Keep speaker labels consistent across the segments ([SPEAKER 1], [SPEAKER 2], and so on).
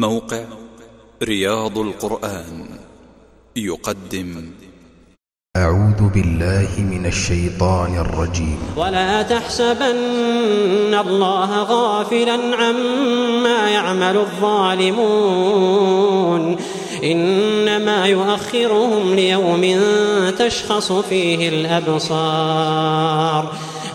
[SPEAKER 1] موقع رياض القرآن يقدم.
[SPEAKER 2] أعوذ بالله من الشيطان الرجيم.
[SPEAKER 3] ولا تحسبن الله غافلا عما يعمل الظالمون. إنما يؤخرهم ليوم تشخص فيه الأبصار.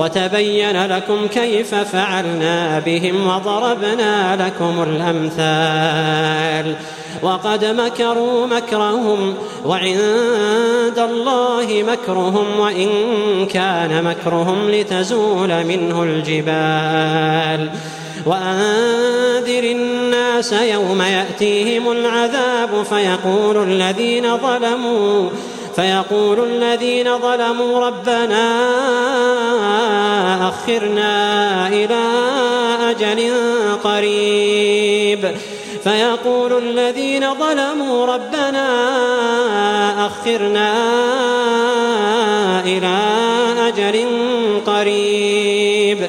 [SPEAKER 3] وتبين لكم كيف فعلنا بهم وضربنا لكم الأمثال. وقد مكروا مكرهم وعند الله مكرهم وإن كان مكرهم لتزول منه الجبال. وأنذر الناس يوم يأتيهم العذاب فيقول الذين ظلموا فيقول الذين ظلموا ربنا أخرنا إلى أجل قريب. فيقول الذين ظلموا ربنا أخرنا إلى أجل قريب.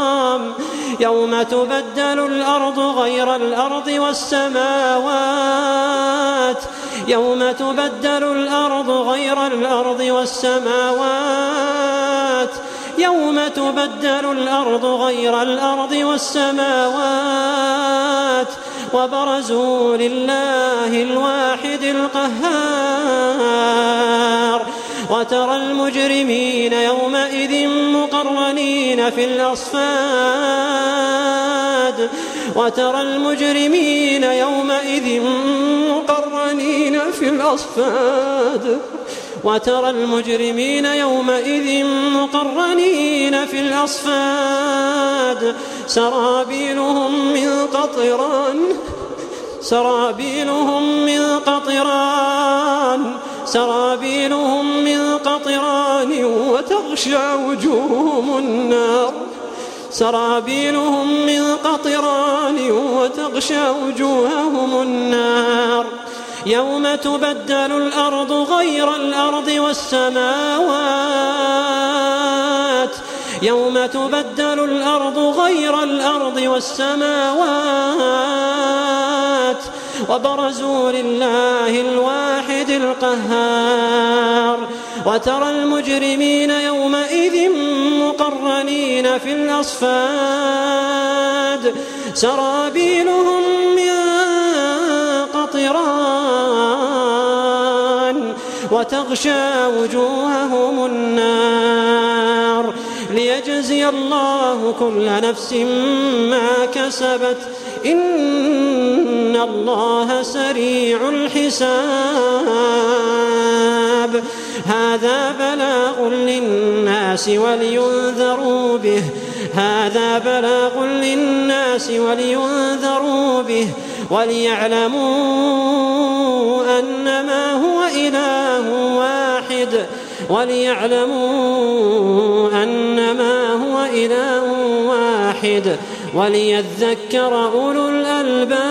[SPEAKER 3] يوم تبدل الأرض غير الأرض والسماوات. يوم تبدل الأرض غير الأرض والسماوات. يوم تبدل الأرض غير الأرض والسماوات. وبرزوا لله الواحد القهار. وترى المجرمين يومئذ مقرنين في الأصفاد. وترى المجرمين يومئذ مقرنين في الأصفاد. وترى المجرمين يومئذ مقرنين في الأصفاد. سرابيلهم من قطران. سرابيلهم من قطران. سرابيلهم من قطران وتغشى وجوههم النار. سرابيلهم من قطران وتغشى وجوههم النار. يوم تبدل الأرض غير الأرض والسماوات. يوم تبدل الأرض غير الأرض والسماوات. وبرزوا لله الواحد القهار. وترى المجرمين يومئذ مقرنين في الأصفاد. سرابيلهم وتغشى وجوههم النار. ليجزي الله كل نفس ما كسبت. إن الله سريع الحساب هذا بلاغ للناس ولينذروا به هذا بلاغ للناس ولينذروا به وليعلموا أنما هو إله واحد وليعلموا أنما هو إله واحد وليذكر أولو الألباب